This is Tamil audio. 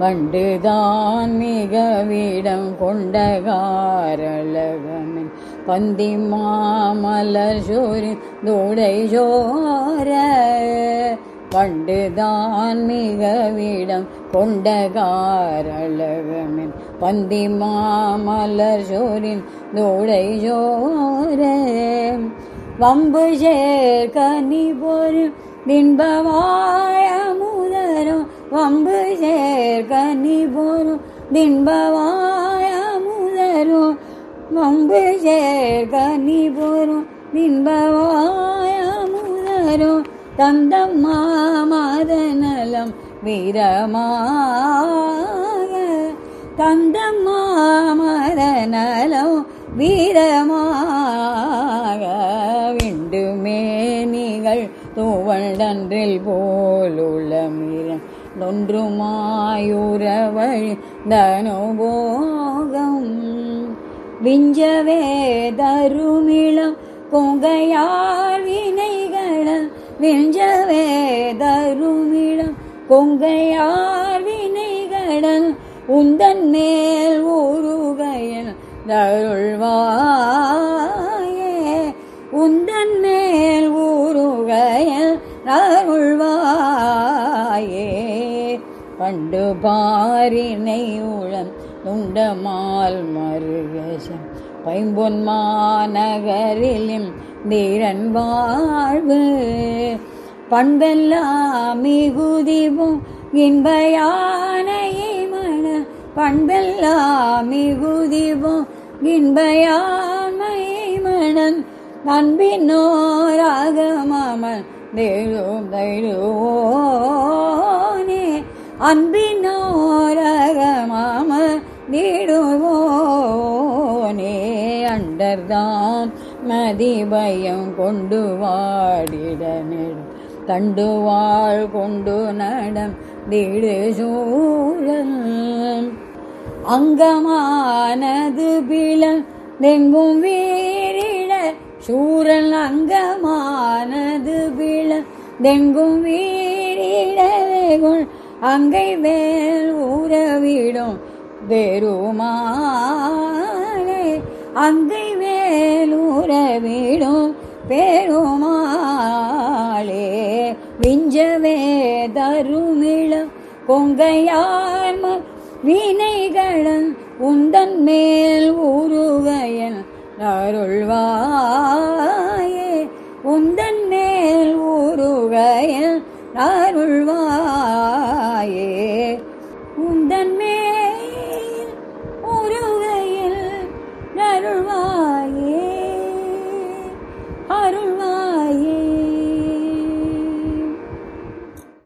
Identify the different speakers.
Speaker 1: வண்டுதான் மிக வீடம் கொண்ட காரழகமின் பந்தி மாமலர் சோரி தூடை சோர. வண்டுதான் மிக வீடம் கொண்ட காரழகமின் பந்தி மாமலர் சோரின் தூடை சோர. வம்பு சேர்க்கனி பொருள் தின்பவாய வம்பு சேர்கனி போலும் தின்பவாய முதரும் வம்பு சேர்கனி போலும் தின்பவாய முதரும் தந்தம் மாதநலம் வீரமாக. தந்தம் மாமத நலம் வீரமாக விண்டுமேனிகள் தூவண்டன்றில் போலுள்ள மீரன் தனுபோகம் விஞ்சவே தருமிளம் கொங்கையார் வினைகள. விஞ்சவே தருமிளம் கொங்கையார் வினைகளன் உந்தன் மேல் ஊருகையன் தருள்வாயே உந்தன் மேல் ஊருகையல் அருள்வாயே பண்டு பாரினை உளம் உண்டமால் மருகசம் பைம்பொன் மாநகரிலும் தீரன் வாழ்வு. பண்பெல்லாம் மிகுதிவும் இன்பயானையை மன பண்பெல்லாம் மிகுதிவும் இன்பயானையை மனன் அன்பினோராக மாமன் தேழும் தைடுவோனே அன்பினோரகமாம நீடுவோனே அண்டர்தாம் மதிபயம் கொண்டு வாடிட தண்டுவாள் கொண்டு நடம் தீடு சூழல். அங்கமானது பிளம் தெங்கும் வீரிட. சூரன் அங்கமானது பிளம் தெங்கும் வீரிடவேகுள் அங்கை வேல் ஊரவிடும் பெருமாளே அங்கை வேல் ஊரவிடும் பெருமாளே. விஞ்சவே தருமிழ கொங்கையார் வினைகளன் உந்தன் மேல் உருவையன் அருள்வாயே. உந்தன் மேல் ஊருகையன் அருள்வா